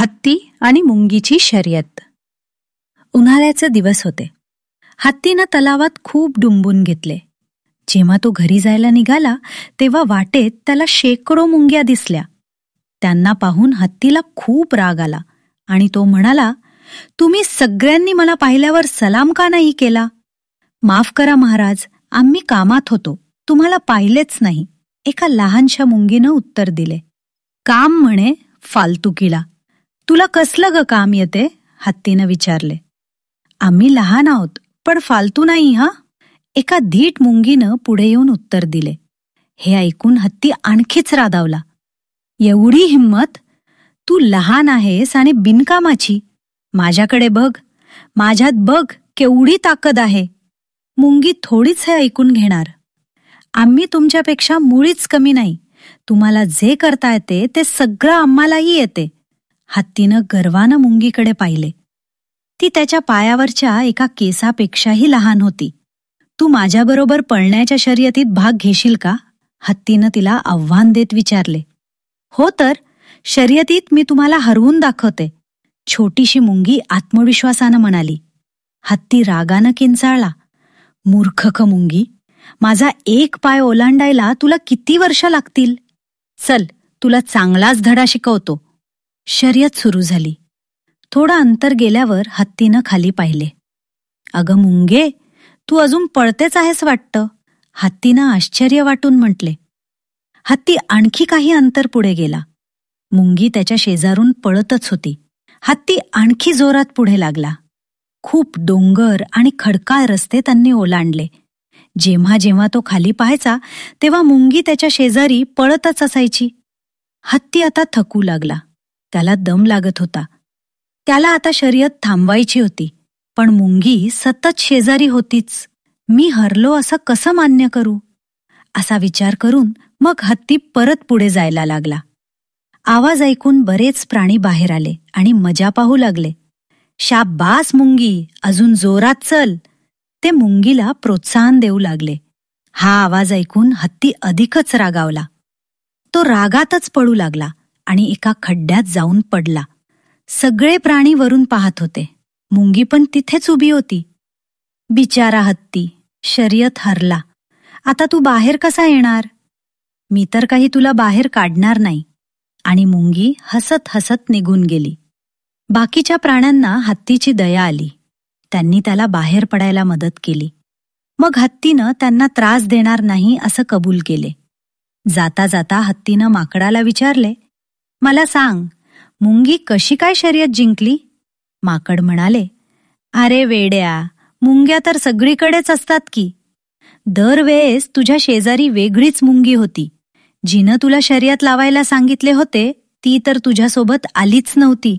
हत्ती आणि मुंगीची शर्यत. उन्हाळ्याचे दिवस होते. हत्तीनं तलावात खूप डुंबून घेतले. जेव्हा तो घरी जायला निघाला तेव्हा वाटेत त्याला शेकडो मुंग्या दिसल्या. त्यांना पाहून हत्तीला खूप राग आला आणि तो म्हणाला तुम्ही सगळ्यांनी मला पाहिल्यावर सलाम का नाही केला? माफ करा महाराज आम्ही कामात होतो. तुम्हाला पाहिलेच नाही. एका लहानशा मुंगीनं उत्तर दिले काम म्हणे फालतुकीला. तुला कसलं ग काम येते? हत्तीनं विचारले. आम्ही लहान आहोत पण फालतू नाही हा? एका धीट मुंगीनं पुढे येऊन उत्तर दिले. हे ऐकून हत्ती आणखीच रादावला एवढी हिंमत? तू लहान आहेस आणि बिनकामाची. माझ्याकडे बघ. माझ्यात बघ केवढी ताकद आहे. मुंगी थोडीच हे ऐकून घेणार. आम्ही तुमच्यापेक्षा मुळीच कमी नाही. तुम्हाला जे करता येते ते सगळं आम्हालाही येते. हत्तीनं गर्वानं मुंगीकडे पाहिले. ती त्याच्या पायावरच्या एका केसापेक्षाही लहान होती. तू माझ्याबरोबर पळण्याच्या शर्यतीत भाग घेशील का? हत्तीनं तिला आव्हान देत विचारले. हो तर शर्यतीत मी तुम्हाला हरवून दाखवते छोटीशी मुंगी आत्मविश्वासानं म्हणाली. हत्ती रागानं किंचाळला. मूर्खक मुंगी माझा एक पाय ओलांडायला तुला किती वर्ष लागतील? चल तुला चांगलाच धडा शिकवतो. शर्यत सुरू झाली. थोडं अंतर गेल्यावर हत्तीनं खाली पाहिले. अगं मुंगे तू अजून पळतेच आहेस वाटतं हत्तीनं आश्चर्य वाटून म्हटले. हत्ती आणखी काही अंतर पुढे गेला. मुंगी त्याच्या शेजारून पळतच होती. हत्ती आणखी जोरात पुढे लागला. खूप डोंगर आणि खडकाळ रस्ते त्यांनी ओलांडले. जेव्हा जेव्हा तो खाली पाहायचा तेव्हा मुंगी त्याच्या शेजारी पळतच असायची. हत्ती आता थकू लागला. त्याला दम लागत होता. त्याला आता शर्यत थांबवायची होती पण मुंगी सतत शेजारी होतीच. मी हरलो असं कसं मान्य करू? असा विचार करून मग हत्ती परत पुढे जायला लागला. आवाज ऐकून बरेच प्राणी बाहेर आले आणि मजा पाहू लागले. शाबास मुंगी अजून जोरात चल. ते मुंगीला प्रोत्साहन देऊ लागले. हा आवाज ऐकून हत्ती अधिकच रागावला. तो रागातच पडू लागला. आणि एका खड्ड्यात जाऊन पडला. सगळे प्राणी वरून पाहत होते. मुंगी पण तिथेच उभी होती. बिचारा हत्ती शर्यत हरला. आता तू बाहेर कसा येणार? मी तर काही तुला बाहेर काढणार नाही. आणि मुंगी हसत हसत निघून गेली. बाकीच्या प्राण्यांना हत्तीची दया आली. त्यांनी त्याला बाहेर पडायला मदत केली. मग हत्तीनं त्यांना त्रास देणार नाही असं कबूल केले. जाता जाता हत्तीनं माकडाला विचारले मला सांग मुंगी कशी काय शर्यत जिंकली? माकड म्हणाले अरे वेड्या मुंग्या तर सगळीकडेच असतात की. दरवेळेस तुझ्या शेजारी वेगळीच मुंगी होती. जिनं तुला शर्यत लावायला सांगितले होते ती तर तुझ्यासोबत आलीच नव्हती.